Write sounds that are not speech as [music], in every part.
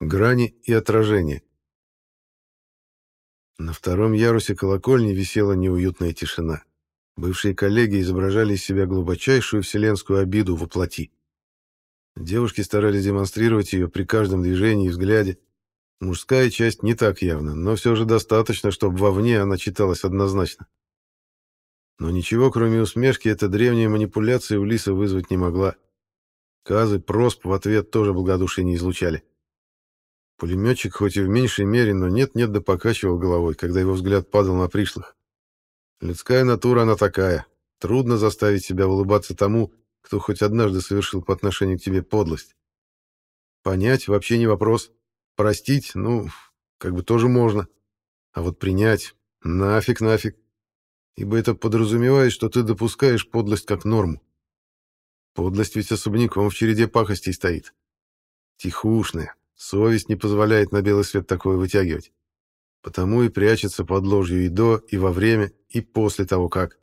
Грани и отражения. На втором ярусе колокольни висела неуютная тишина. Бывшие коллеги изображали из себя глубочайшую вселенскую обиду во плоти. Девушки старались демонстрировать ее при каждом движении и взгляде. Мужская часть не так явно, но все же достаточно, чтобы вовне она читалась однозначно. Но ничего, кроме усмешки, эта древняя манипуляция у Лиса вызвать не могла. Казы, Просп в ответ тоже благодушие не излучали. Пулеметчик хоть и в меньшей мере, но нет-нет да покачивал головой, когда его взгляд падал на пришлых. Людская натура она такая. Трудно заставить себя улыбаться тому, кто хоть однажды совершил по отношению к тебе подлость. Понять вообще не вопрос. Простить, ну, как бы тоже можно. А вот принять — нафиг, нафиг. Ибо это подразумевает, что ты допускаешь подлость как норму. Подлость ведь особняком в череде пакостей стоит. Тихушная, Совесть не позволяет на белый свет такое вытягивать. Потому и прячется под ложью и до, и во время, и после того, как.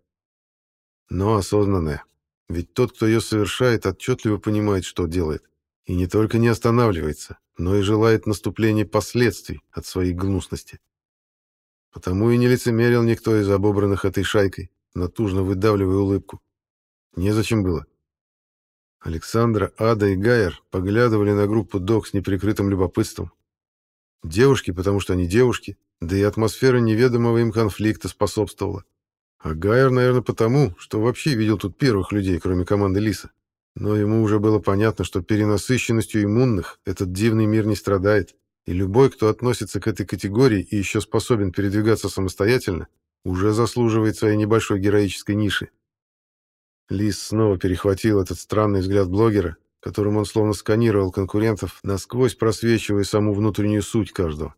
Но осознанная. Ведь тот, кто ее совершает, отчетливо понимает, что делает. И не только не останавливается, но и желает наступления последствий от своей гнусности. Потому и не лицемерил никто из обобранных этой шайкой, натужно выдавливая улыбку. Незачем было. Александра, Ада и Гайер поглядывали на группу док с неприкрытым любопытством. Девушки, потому что они девушки, да и атмосфера неведомого им конфликта способствовала. А Гайер, наверное, потому, что вообще видел тут первых людей, кроме команды Лиса. Но ему уже было понятно, что перенасыщенностью иммунных этот дивный мир не страдает, и любой, кто относится к этой категории и еще способен передвигаться самостоятельно, уже заслуживает своей небольшой героической ниши. Лис снова перехватил этот странный взгляд блогера, которым он словно сканировал конкурентов, насквозь просвечивая саму внутреннюю суть каждого.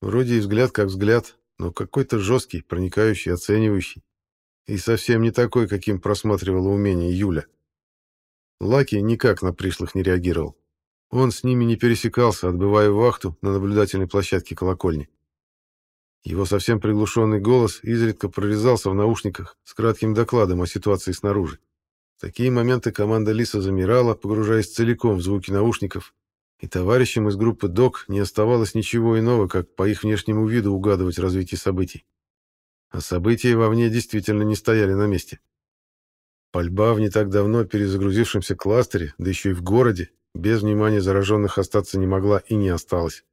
Вроде и взгляд как взгляд, но какой-то жесткий, проникающий, оценивающий. И совсем не такой, каким просматривала умение Юля. Лаки никак на пришлых не реагировал. Он с ними не пересекался, отбывая вахту на наблюдательной площадке колокольни. Его совсем приглушенный голос изредка прорезался в наушниках с кратким докладом о ситуации снаружи. В такие моменты команда Лиса замирала, погружаясь целиком в звуки наушников, и товарищам из группы ДОК не оставалось ничего иного, как по их внешнему виду угадывать развитие событий. А события вовне действительно не стояли на месте. Пальба в не так давно перезагрузившемся кластере, да еще и в городе, без внимания зараженных остаться не могла и не осталась.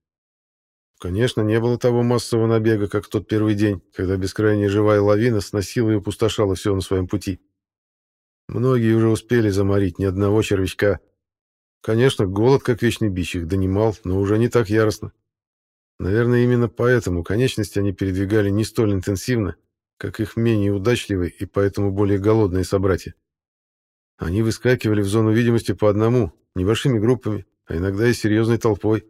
Конечно, не было того массового набега, как в тот первый день, когда бескрайняя живая лавина сносила и опустошала все на своем пути. Многие уже успели заморить ни одного червячка. Конечно, голод, как вечный бич, их донимал, но уже не так яростно. Наверное, именно поэтому конечности они передвигали не столь интенсивно, как их менее удачливые и поэтому более голодные собратья. Они выскакивали в зону видимости по одному, небольшими группами, а иногда и серьезной толпой.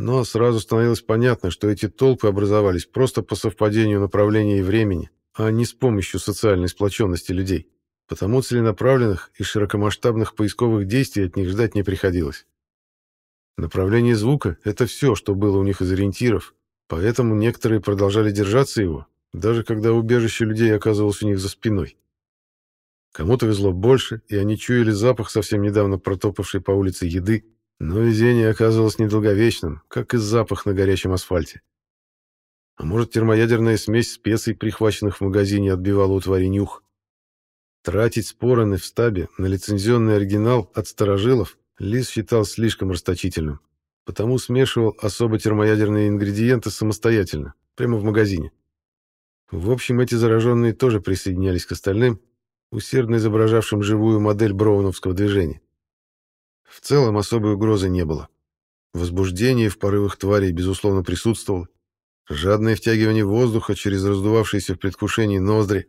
Но сразу становилось понятно, что эти толпы образовались просто по совпадению направления и времени, а не с помощью социальной сплоченности людей. Потому целенаправленных и широкомасштабных поисковых действий от них ждать не приходилось. Направление звука — это все, что было у них из ориентиров, поэтому некоторые продолжали держаться его, даже когда убежище людей оказывалось у них за спиной. Кому-то везло больше, и они чуяли запах совсем недавно протопавшей по улице еды, но везение оказывалось недолговечным, как и запах на горячем асфальте. А может, термоядерная смесь специй, прихваченных в магазине, отбивала у твари нюх? Тратить спороны в стабе на лицензионный оригинал от старожилов Лис считал слишком расточительным, потому смешивал особо термоядерные ингредиенты самостоятельно, прямо в магазине. В общем, эти зараженные тоже присоединялись к остальным, усердно изображавшим живую модель броуновского движения. В целом особой угрозы не было. Возбуждение в порывах тварей, безусловно, присутствовало. Жадное втягивание воздуха через раздувавшиеся в предвкушении ноздри,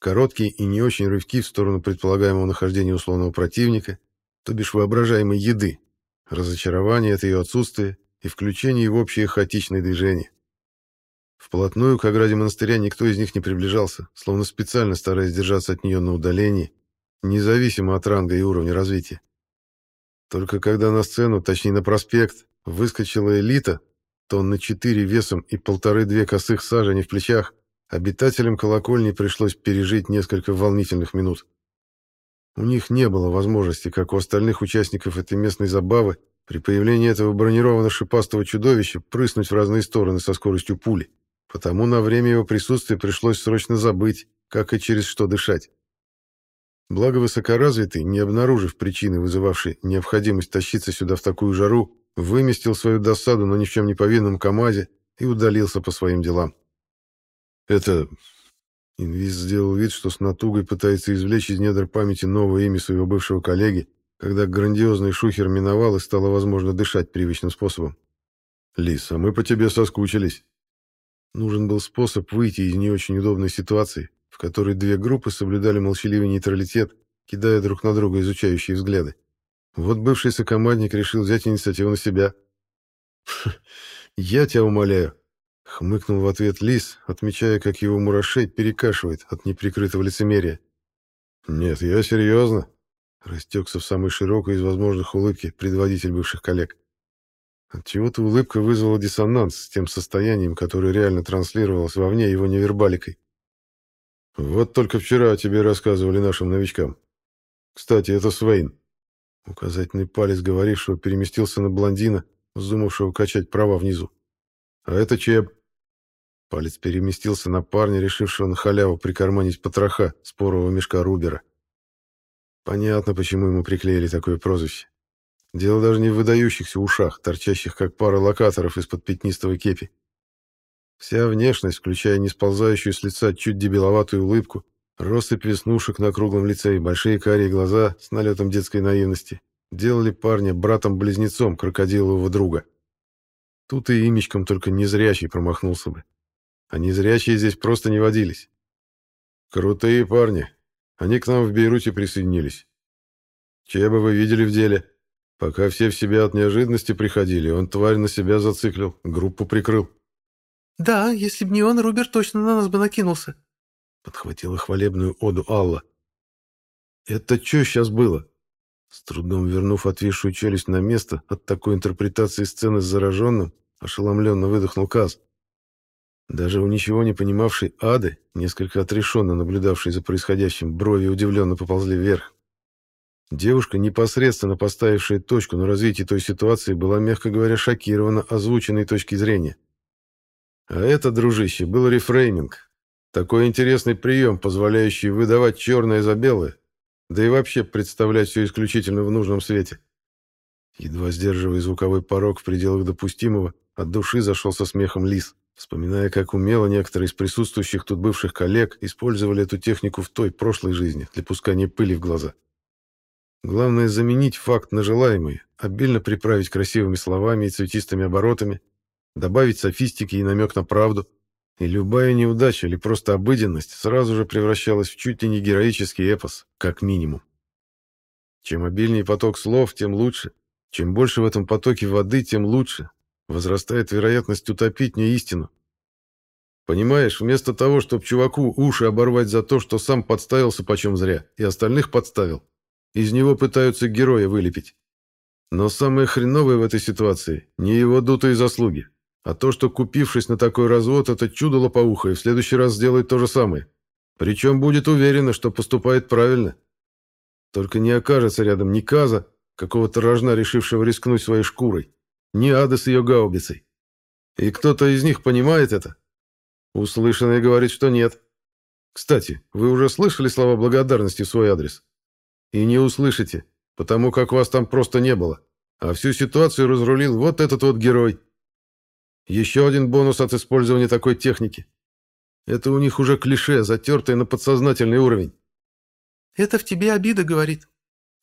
короткие и не очень рывки в сторону предполагаемого нахождения условного противника, то бишь воображаемой еды, разочарование от ее отсутствия и включение в общее хаотичное движение. Вплотную к ограде монастыря никто из них не приближался, словно специально стараясь держаться от нее на удалении, независимо от ранга и уровня развития. Только когда на сцену, точнее на проспект, выскочила элита, тонны четыре весом и полторы-две косых сажени в плечах, обитателям колокольни пришлось пережить несколько волнительных минут. У них не было возможности, как у остальных участников этой местной забавы, При появлении этого бронированно-шипастого чудовища прыснуть в разные стороны со скоростью пули. Потому на время его присутствия пришлось срочно забыть, как и через что дышать. Благо высокоразвитый, не обнаружив причины, вызывавшей необходимость тащиться сюда в такую жару, выместил свою досаду на ни в чем не повинном КамАЗе и удалился по своим делам. Это... Инвиз сделал вид, что с натугой пытается извлечь из недр памяти новое имя своего бывшего коллеги, когда грандиозный шухер миновал и стало возможно дышать привычным способом. «Лис, а мы по тебе соскучились». Нужен был способ выйти из не очень удобной ситуации, которой две группы соблюдали молчаливый нейтралитет, кидая друг на друга изучающие взгляды. Вот бывший сокомандник решил взять инициативу на себя. «Я тебя умоляю», — хмыкнул в ответ Лис, отмечая, как его мурашей перекашивает от неприкрытого лицемерия. «Нет, я серьезно», — растекся в самой широкой из возможных улыбки предводитель бывших коллег. Отчего-то улыбка вызвала диссонанс с тем состоянием, которое реально транслировалось вовне его невербаликой. «Вот только вчера о тебе рассказывали нашим новичкам. Кстати, это Свейн». Указательный палец говорившего переместился на блондина, вздумавшего качать права внизу. «А это Чеб». Палец переместился на парня, решившего на халяву прикарманить потроха спорового мешка Рубера. Понятно, почему ему приклеили такое прозвище. Дело даже не в выдающихся ушах, торчащих как пара локаторов из-под пятнистого кепи. Вся внешность, включая несползающую с лица чуть дебиловатую улыбку, россыпь веснушек на круглом лице и большие карие глаза с налетом детской наивности, делали парня братом-близнецом крокодилового друга. Тут и имечком только незрячий промахнулся бы. А незрячие здесь просто не водились. Крутые парни. Они к нам в Бейруте присоединились. Бы вы видели в деле? Пока все в себя от неожиданности приходили, он тварь на себя зациклил, группу прикрыл. «Да, если б не он, Рубер точно на нас бы накинулся», — подхватила хвалебную оду Алла. «Это что сейчас было?» С трудом вернув отвисшую челюсть на место от такой интерпретации сцены с зараженным, ошеломленно выдохнул Каз. Даже у ничего не понимавшей Ады, несколько отрешенно наблюдавшей за происходящим, брови удивленно поползли вверх. Девушка, непосредственно поставившая точку на развитии той ситуации, была, мягко говоря, шокирована озвученной точки зрения. А это, дружище, был рефрейминг. Такой интересный прием, позволяющий выдавать черное за белое, да и вообще представлять все исключительно в нужном свете. Едва сдерживая звуковой порог в пределах допустимого, от души зашел со смехом лис, вспоминая, как умело некоторые из присутствующих тут бывших коллег использовали эту технику в той прошлой жизни для пускания пыли в глаза. Главное заменить факт на желаемый, обильно приправить красивыми словами и цветистыми оборотами, добавить софистики и намек на правду, и любая неудача или просто обыденность сразу же превращалась в чуть ли не героический эпос, как минимум. Чем обильнее поток слов, тем лучше. Чем больше в этом потоке воды, тем лучше. Возрастает вероятность утопить не истину. Понимаешь, вместо того, чтобы чуваку уши оборвать за то, что сам подставился почем зря, и остальных подставил, из него пытаются героя вылепить. Но самое хреновое в этой ситуации не его дутые заслуги, а то, что, купившись на такой развод, это чудо лопоухое в следующий раз сделает то же самое. Причем будет уверена, что поступает правильно. Только не окажется рядом ни Каза, какого-то рожна, решившего рискнуть своей шкурой, ни Ада с ее гаубицей. И кто-то из них понимает это? Услышанное говорит, что нет. Кстати, вы уже слышали слова благодарности в свой адрес? И не услышите, потому как вас там просто не было. А всю ситуацию разрулил вот этот вот герой. Еще один бонус от использования такой техники. Это у них уже клише, затертое на подсознательный уровень. «Это в тебе обида, — говорит».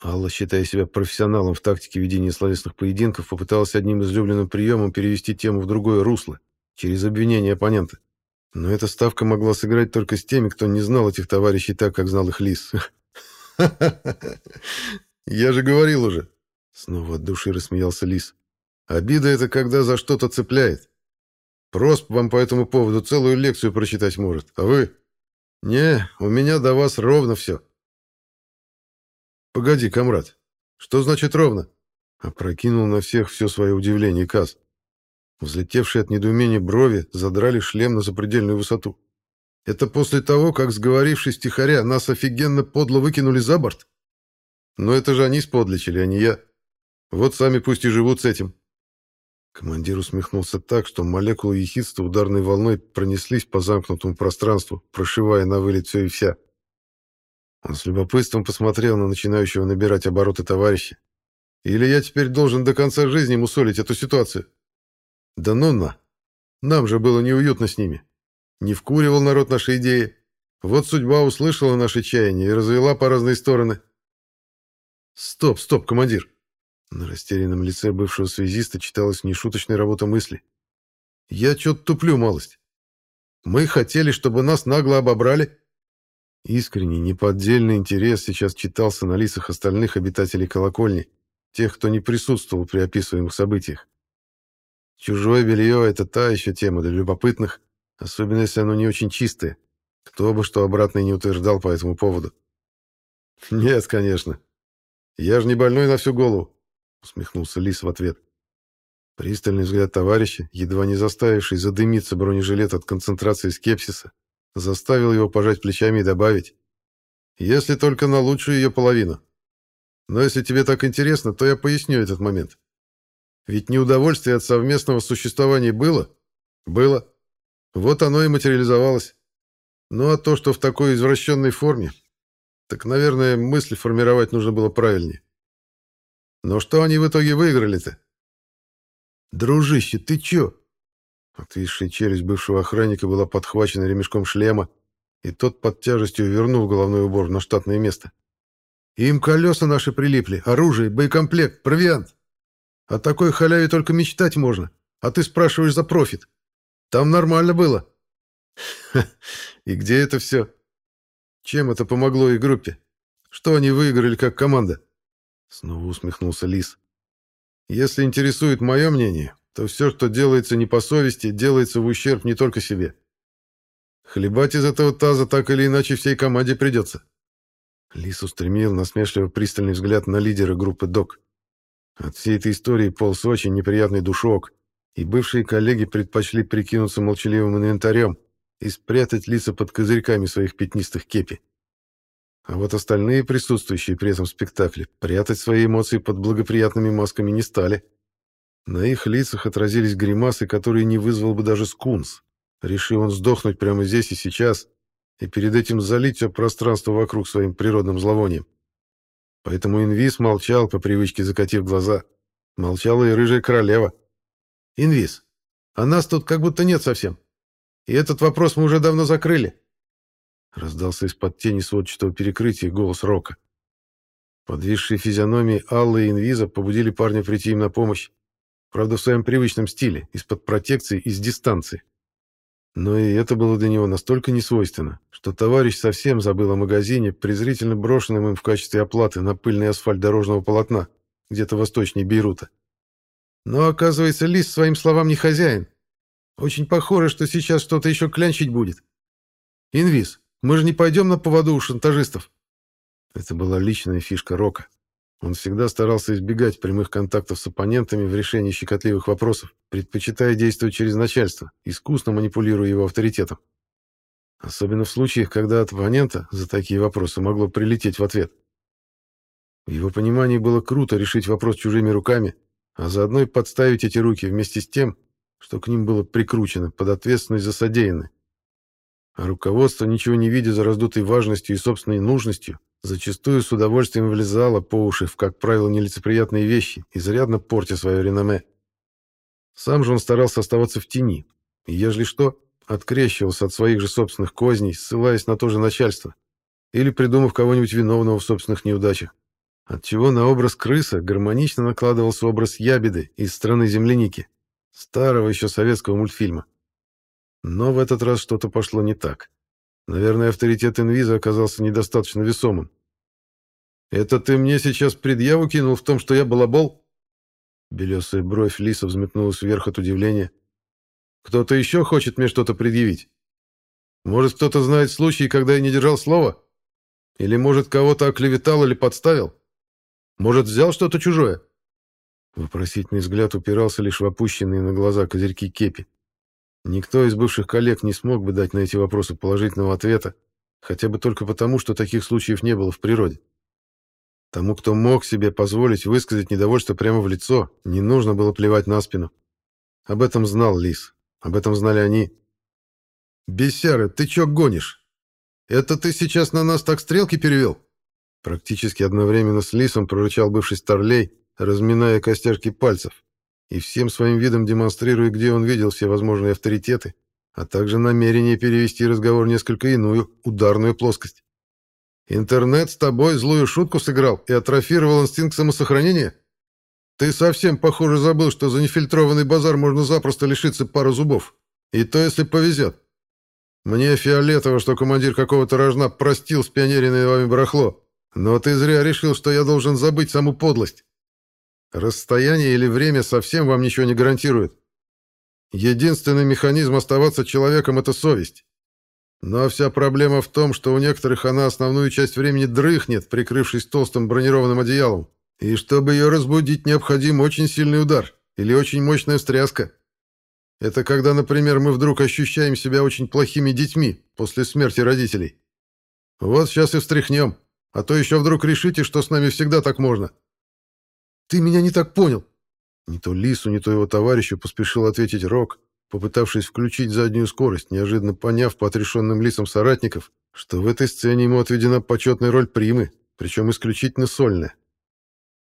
Алла, считая себя профессионалом в тактике ведения словесных поединков, попыталась одним излюбленным приемом перевести тему в другое русло, через обвинение оппонента. Но эта ставка могла сыграть только с теми, кто не знал этих товарищей так, как знал их Лис. [laughs] Я же говорил уже. Снова от души рассмеялся Лис. Обида — это когда за что-то цепляет. Просп вам по этому поводу целую лекцию прочитать может, а вы... Не, у меня до вас ровно все. Погоди, комрад, что значит ровно? Опрокинул на всех все свое удивление Каз. Взлетевшие от недоумения брови задрали шлем на запредельную высоту. Это после того, как, сговорившись тихоря, нас офигенно подло выкинули за борт? Но это же они сподличили, а не я. Вот сами пусть и живут с этим. Командир усмехнулся так, что молекулы ехидства ударной волной пронеслись по замкнутому пространству, прошивая на вылет все и вся. Он с любопытством посмотрел на начинающего набирать обороты товарища. Или я теперь должен до конца жизни мусолить эту ситуацию? Да ну на! Нам же было неуютно с ними. Не вкуривал народ наши идеи. Вот судьба услышала наши чаяния и развела по разные стороны. Стоп, стоп, командир. На растерянном лице бывшего связиста читалась нешуточная работа мысли. Я что-то туплю малость. Мы хотели, чтобы нас нагло обобрали. Искренний, неподдельный интерес сейчас читался на лицах остальных обитателей колокольни, тех, кто не присутствовал при описываемых событиях. Чужое белье — это та еще тема для любопытных, особенно если оно не очень чистое. Кто бы что обратно не утверждал по этому поводу. «Нет, конечно. Я же не больной на всю голову», — усмехнулся Лис в ответ. Пристальный взгляд товарища, едва не заставивший задымиться бронежилет от концентрации скепсиса, заставил его пожать плечами и добавить. «Если только на лучшую ее половину. Но если тебе так интересно, то я поясню этот момент. Ведь неудовольствие от совместного существования было? Было. Вот оно и материализовалось. Ну а то, что в такой извращенной форме, так, наверное, мысли формировать нужно было правильнее. Но что они в итоге выиграли-то? Дружище, ты чё? Отвисшая челюсть бывшего охранника была подхвачена ремешком шлема, и тот под тяжестью вернул головной убор на штатное место. Им колеса наши прилипли, оружие, боекомплект, провиант. О такой халяве только мечтать можно, а ты спрашиваешь за профит. Там нормально было. И где это все? Чем это помогло и группе? Что они выиграли как команда? Снова усмехнулся Лис. Если интересует мое мнение, то все, что делается не по совести, делается в ущерб не только себе. Хлебать из этого таза так или иначе всей команде придется. Лис устремил насмешливо пристальный взгляд на лидера группы ДОК. От всей этой истории полз очень неприятный душок, и бывшие коллеги предпочли прикинуться молчаливым инвентарем и спрятать лица под козырьками своих пятнистых кепи. А вот остальные присутствующие при этом спектакле прятать свои эмоции под благоприятными масками не стали. На их лицах отразились гримасы, которые не вызвал бы даже скунс. Решил он сдохнуть прямо здесь и сейчас, и перед этим залить все пространство вокруг своим природным зловонием. Поэтому инвиз молчал, по привычке закатив глаза. Молчала и рыжая королева. «Инвиз, а нас тут как будто нет совсем. И этот вопрос мы уже давно закрыли». Раздался из-под тени сводчатого перекрытия голос Рока. Подвисшие физиономии Аллы и Инвиза побудили парня прийти им на помощь. Правда, в своем привычном стиле, из-под протекции и с дистанции. Но и это было для него настолько несвойственно, что товарищ совсем забыл о магазине, презрительно брошенном им в качестве оплаты на пыльный асфальт дорожного полотна, где-то восточнее Бейрута. Но, оказывается, Лис своим словам не хозяин. Очень похоже, что сейчас что-то еще клянчить будет. Инвиз, мы же не пойдем на поводу у шантажистов. Это была личная фишка Рока. Он всегда старался избегать прямых контактов с оппонентами в решении щекотливых вопросов, предпочитая действовать через начальство, искусно манипулируя его авторитетом. Особенно в случаях, когда от оппонента за такие вопросы могло прилететь в ответ. В его понимании было круто решить вопрос чужими руками, а заодно и подставить эти руки вместе с тем, что к ним было прикручено под ответственность за содеянное. А руководство, ничего не видя за раздутой важностью и собственной нужностью, Зачастую с удовольствием влезала по уши в, как правило, нелицеприятные вещи, изрядно портя свое реноме. Сам же он старался оставаться в тени, и, ежели что, открещивался от своих же собственных козней, ссылаясь на то же начальство, или придумав кого-нибудь виновного в собственных неудачах. Отчего на образ крыса гармонично накладывался образ ябеды из страны земляники, старого еще советского мультфильма. Но в этот раз что-то пошло не так. Наверное, авторитет инвиза оказался недостаточно весомым. «Это ты мне сейчас предъяву кинул в том, что я балабол?» Белесая бровь Лиса взметнулась вверх от удивления. «Кто-то еще хочет мне что-то предъявить? Может, кто-то знает случай, когда я не держал слова? Или, может, кого-то оклеветал или подставил? Может, взял что-то чужое?» Вопросительный взгляд упирался лишь в опущенные на глаза козырьки кепи. Никто из бывших коллег не смог бы дать на эти вопросы положительного ответа, хотя бы только потому, что таких случаев не было в природе. Тому, кто мог себе позволить высказать недовольство прямо в лицо, не нужно было плевать на спину. Об этом знал Лис. Об этом знали они. «Бесяра, ты чё гонишь? Это ты сейчас на нас так стрелки перевел?» Практически одновременно с Лисом прорычал бывший старлей, разминая костяшки пальцев и всем своим видом демонстрируя, где он видел все возможные авторитеты, а также намерение перевести разговор в несколько иную, ударную плоскость. «Интернет с тобой злую шутку сыграл и атрофировал инстинкт самосохранения? Ты совсем, похоже, забыл, что за нефильтрованный базар можно запросто лишиться пары зубов. И то, если повезет. Мне фиолетово, что командир какого-то рожна простил спионеренное вами барахло, но ты зря решил, что я должен забыть саму подлость. Расстояние или время совсем вам ничего не гарантирует. Единственный механизм оставаться человеком — это совесть. Но вся проблема в том, что у некоторых она основную часть времени дрыхнет, прикрывшись толстым бронированным одеялом. И чтобы ее разбудить, необходим очень сильный удар или очень мощная встряска. Это когда, например, мы вдруг ощущаем себя очень плохими детьми после смерти родителей. Вот сейчас и встряхнем. А то еще вдруг решите, что с нами всегда так можно. Ты меня не так понял. Не то Лису, не то его товарищу поспешил ответить Рок, попытавшись включить заднюю скорость, неожиданно поняв по отрешенным лицам соратников, что в этой сцене ему отведена почетная роль примы, причем исключительно сольная.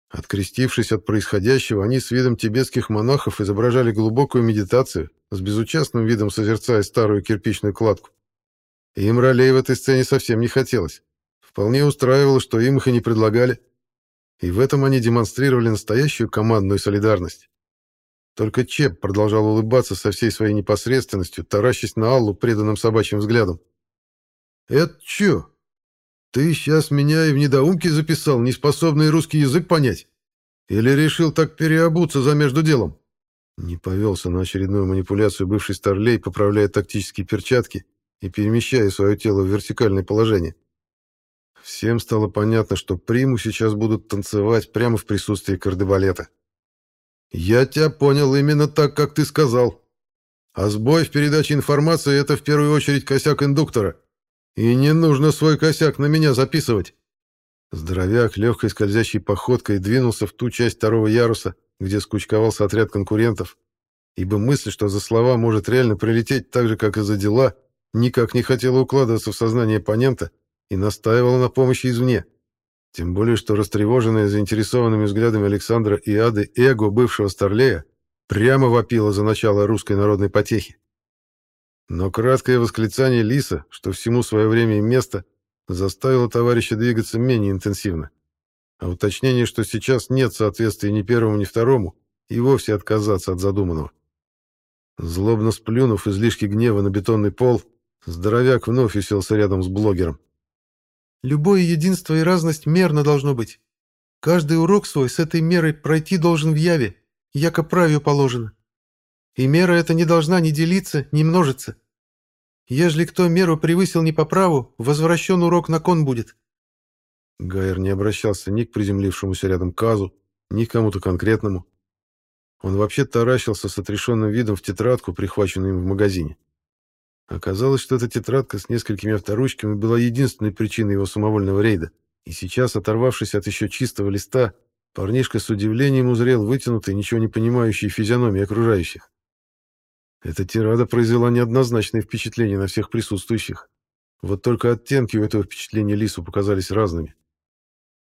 Открестившись от происходящего, они с видом тибетских монахов изображали глубокую медитацию, с безучастным видом созерцая старую кирпичную кладку. им ролей в этой сцене совсем не хотелось. Вполне устраивало, что им их и не предлагали. И в этом они демонстрировали настоящую командную солидарность. Только Чеп продолжал улыбаться со всей своей непосредственностью, таращась на Аллу преданным собачьим взглядом. «Это чё? Ты сейчас меня и в недоумке записал, неспособный русский язык понять? Или решил так переобуться за между делом?» Не повелся на очередную манипуляцию бывший старлей, поправляя тактические перчатки и перемещая свое тело в вертикальное положение. Всем стало понятно, что приму сейчас будут танцевать прямо в присутствии кардебалета. «Я тебя понял именно так, как ты сказал. А сбой в передаче информации — это в первую очередь косяк индуктора. И не нужно свой косяк на меня записывать». Здоровяк легкой скользящей походкой двинулся в ту часть второго яруса, где скучковался отряд конкурентов, ибо мысль, что за слова может реально прилететь так же, как и за дела, никак не хотела укладываться в сознание оппонента, и настаивала на помощи извне. Тем более, что растревоженная заинтересованными взглядами Александра и Ады эго бывшего Старлея прямо вопила за начало русской народной потехи. Но краткое восклицание Лиса, что всему свое время и место, заставило товарища двигаться менее интенсивно. А уточнение, что сейчас нет соответствия ни первому, ни второму, и вовсе отказаться от задуманного. Злобно сплюнув излишки гнева на бетонный пол, здоровяк вновь уселся рядом с блогером. Любое единство и разность мерно должно быть. Каждый урок свой с этой мерой пройти должен в яве, яко правию положено. И мера эта не должна ни делиться, ни множиться. Ежели кто меру превысил не по праву, возвращен урок на кон будет. Гайер не обращался ни к приземлившемуся рядом Казу, ни к кому-то конкретному. Он вообще таращился с отрешенным видом в тетрадку, прихваченную им в магазине. Оказалось, что эта тетрадка с несколькими авторучками была единственной причиной его самовольного рейда. И сейчас, оторвавшись от еще чистого листа, парнишка с удивлением узрел вытянутые, ничего не понимающие физиономии окружающих. Эта тирада произвела неоднозначное впечатление на всех присутствующих. Вот только оттенки у этого впечатления Лису показались разными.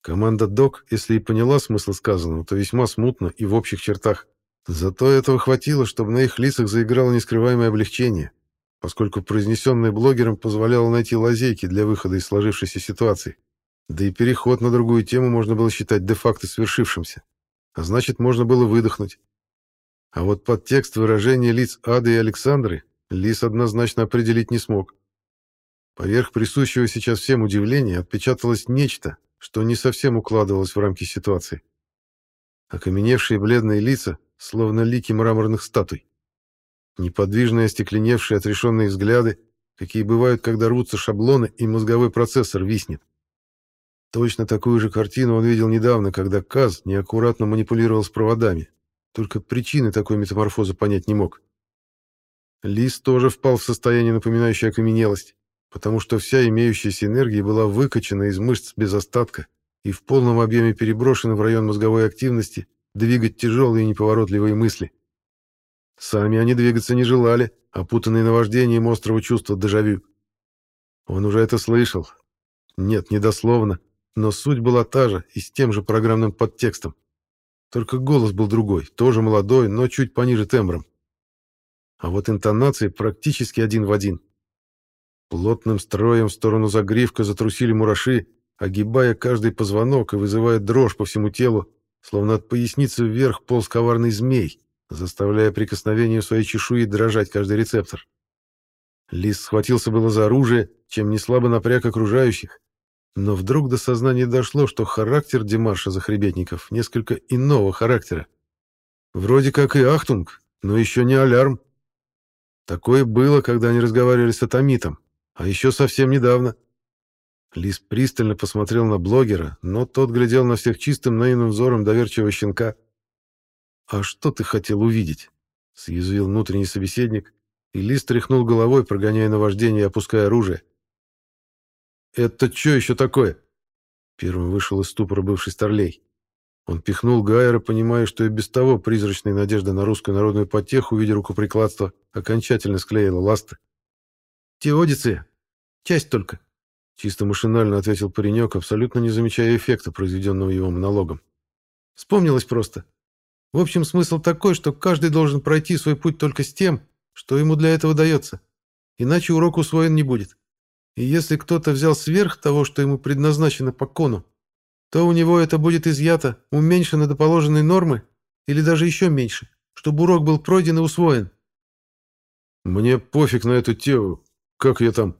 Команда ДОК, если и поняла смысл сказанного, то весьма смутно и в общих чертах. Зато этого хватило, чтобы на их лицах заиграло нескрываемое облегчение поскольку произнесенное блогером позволяло найти лазейки для выхода из сложившейся ситуации. Да и переход на другую тему можно было считать де-факто свершившимся. А значит, можно было выдохнуть. А вот под текст выражения лиц Ады и Александры Лис однозначно определить не смог. Поверх присущего сейчас всем удивления отпечаталось нечто, что не совсем укладывалось в рамки ситуации. Окаменевшие бледные лица, словно лики мраморных статуй неподвижные, остекленевшие, отрешенные взгляды, какие бывают, когда рвутся шаблоны, и мозговой процессор виснет. Точно такую же картину он видел недавно, когда Каз неаккуратно манипулировал с проводами. Только причины такой метаморфозы понять не мог. Лис тоже впал в состояние, напоминающее окаменелость, потому что вся имеющаяся энергия была выкачана из мышц без остатка, и в полном объеме переброшены в район мозговой активности, двигать тяжелые и неповоротливые мысли. Сами они двигаться не желали, опутанные наваждением острого чувства дежавю. Он уже это слышал. Нет, не дословно, но суть была та же и с тем же программным подтекстом. Только голос был другой, тоже молодой, но чуть пониже тембром. А вот интонации практически один в один. Плотным строем в сторону загривка затрусили мураши, огибая каждый позвонок и вызывая дрожь по всему телу, словно от поясницы вверх полз коварный змей, заставляя прикосновением своей чешуи дрожать каждый рецептор. Лис схватился было за оружие, чем не слабо напряг окружающих, но вдруг до сознания дошло, что характер Демарша Захребетников несколько иного характера. Вроде как и Ахтунг, но еще не алярм. Такое было, когда они разговаривали с Атомитом, а еще совсем недавно. Лис пристально посмотрел на блогера, но тот глядел на всех чистым наивным взором доверчивого щенка. «А что ты хотел увидеть?» — съязвил внутренний собеседник, и Лис тряхнул головой, прогоняя наваждение и опуская оружие. «Это что еще такое?» Первым вышел из ступора бывший старлей. Он пихнул Гайера, понимая, что и без того призрачная надежда на русскую народную потеху в виде рукоприкладства окончательно склеила ласты. «Теодиция. Часть только», — чисто машинально ответил паренек, абсолютно не замечая эффекта, произведенного его монологом. «Вспомнилось просто. В общем, смысл такой, что каждый должен пройти свой путь только с тем, что ему для этого дается. Иначе урок усвоен не будет. И если кто-то взял сверх того, что ему предназначено по кону, то у него это будет изъято, уменьшено до положенной нормы, или даже еще меньше, чтобы урок был пройден и усвоен. «Мне пофиг на эту тему. Как я там?»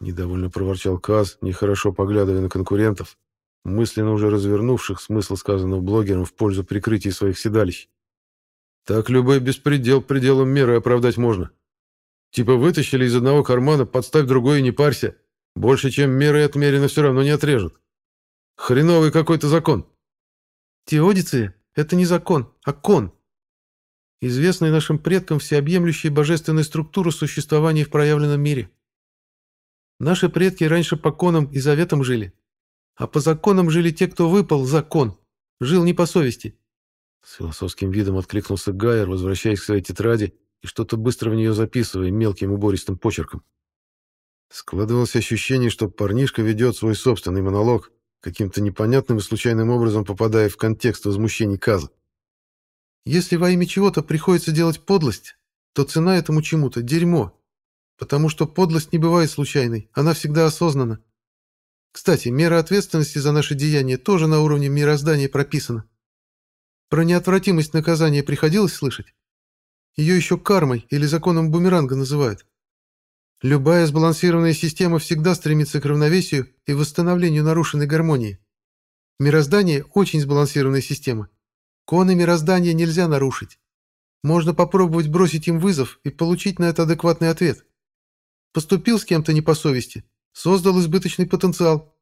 Недовольно проворчал Каз, нехорошо поглядывая на конкурентов, мысленно уже развернувших смысл сказанного блогером в пользу прикрытия своих седалищ. «Так любой беспредел пределом меры оправдать можно. Типа вытащили из одного кармана, подставь другой и не парься. Больше, чем меры отмерено, все равно не отрежут. Хреновый какой-то закон. Теодиция — это не закон, а кон. Известная нашим предкам всеобъемлющая божественная структура существования в проявленном мире. Наши предки раньше по конам и заветам жили. А по законам жили те, кто выпал закон. Жил не по совести. С философским видом откликнулся Гайер, возвращаясь к своей тетради и что-то быстро в нее записывая мелким убористым почерком. Складывалось ощущение, что парнишка ведет свой собственный монолог, каким-то непонятным и случайным образом попадая в контекст возмущений Каза. «Если во имя чего-то приходится делать подлость, то цена этому чему-то — дерьмо, потому что подлость не бывает случайной, она всегда осознанна. Кстати, мера ответственности за наши деяния тоже на уровне мироздания прописана. Про неотвратимость наказания приходилось слышать? Ее еще кармой или законом бумеранга называют. Любая сбалансированная система всегда стремится к равновесию и восстановлению нарушенной гармонии. Мироздание – очень сбалансированная система. Коны мироздания нельзя нарушить. Можно попробовать бросить им вызов и получить на это адекватный ответ. Поступил с кем-то не по совести, создал избыточный потенциал.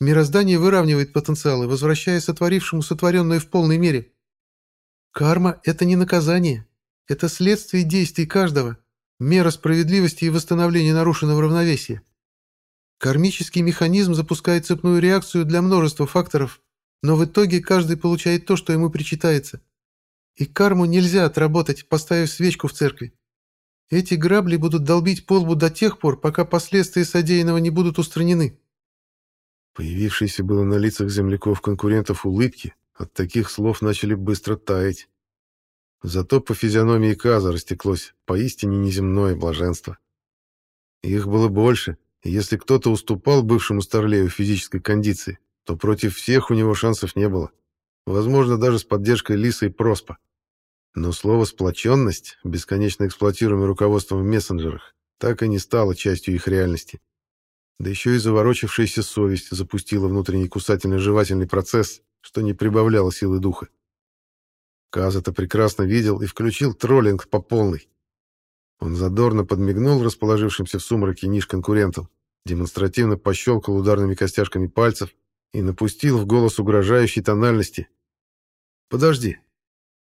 Мироздание выравнивает потенциалы, возвращая сотворившему сотворенное в полной мере. Карма – это не наказание, это следствие действий каждого, мера справедливости и восстановления нарушенного равновесия. Кармический механизм запускает цепную реакцию для множества факторов, но в итоге каждый получает то, что ему причитается. И карму нельзя отработать, поставив свечку в церкви. Эти грабли будут долбить по лбу до тех пор, пока последствия содеянного не будут устранены. Появившиеся было на лицах земляков-конкурентов улыбки от таких слов начали быстро таять. Зато по физиономии Каза растеклось поистине неземное блаженство. Их было больше, и если кто-то уступал бывшему Старлею физической кондиции, то против всех у него шансов не было. Возможно, даже с поддержкой Лиса и Проспа. Но слово «сплоченность», бесконечно эксплуатируемое руководством в мессенджерах, так и не стало частью их реальности. Да еще и заворочившаяся совесть запустила внутренний кусательно-жевательный процесс, что не прибавляло силы духа. Каз это прекрасно видел и включил троллинг по полной. Он задорно подмигнул расположившимся в сумраке ниш конкурентам, демонстративно пощелкал ударными костяшками пальцев и напустил в голос угрожающей тональности. «Подожди,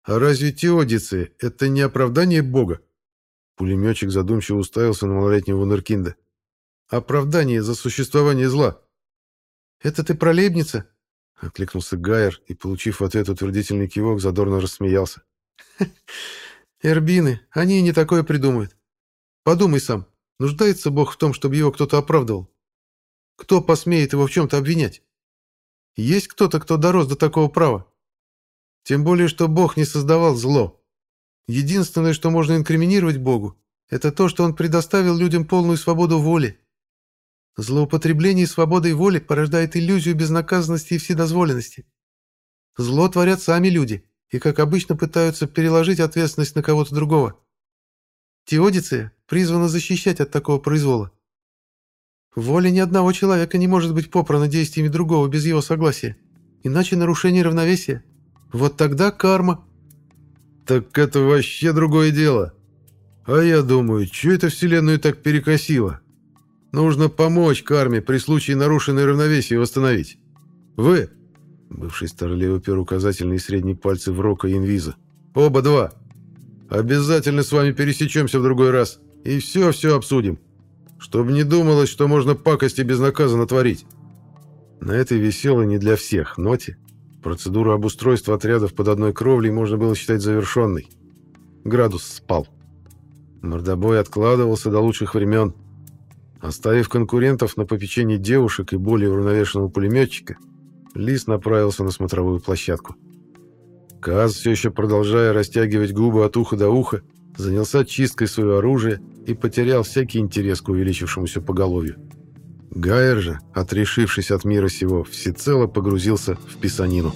а разве теодиция — это не оправдание Бога?» Пулеметчик задумчиво уставился на малолетнего Вунеркинда. «Оправдание за существование зла». «Это ты про Лейбница?» — откликнулся Гайер и, получив в ответ утвердительный кивок, задорно рассмеялся. «Эрбины, они не такое придумают. Подумай сам, нуждается Бог в том, чтобы его кто-то оправдывал? Кто посмеет его в чем-то обвинять? Есть кто-то, кто дорос до такого права? Тем более, что Бог не создавал зло. Единственное, что можно инкриминировать Богу, это то, что Он предоставил людям полную свободу воли. Злоупотребление свободой воли порождает иллюзию безнаказанности и вседозволенности. Зло творят сами люди, и, как обычно, пытаются переложить ответственность на кого-то другого. Теодиция призвана защищать от такого произвола. Воля ни одного человека не может быть попрана действиями другого без его согласия, иначе нарушение равновесия. Вот тогда карма. Так это вообще другое дело. А я думаю, что это Вселенную так перекосило? Нужно помочь карме при случае нарушенной равновесия восстановить. Вы, бывший старлей упер указательный и средний пальцы в Рока Инвиза, оба два. Обязательно с вами пересечемся в другой раз и все-все обсудим. Чтобы не думалось, что можно пакости безнаказанно творить. На этой веселой не для всех ноте процедуру обустройства отрядов под одной кровлей можно было считать завершенной. Градус спал. Мордобой откладывался до лучших времен. Оставив конкурентов на попечении девушек и более уравновешенного пулеметчика, Лис направился на смотровую площадку. Каз, все еще продолжая растягивать губы от уха до уха, занялся чисткой своего оружия и потерял всякий интерес к увеличившемуся поголовью. Гайер же, отрешившись от мира сего, всецело погрузился в писанину.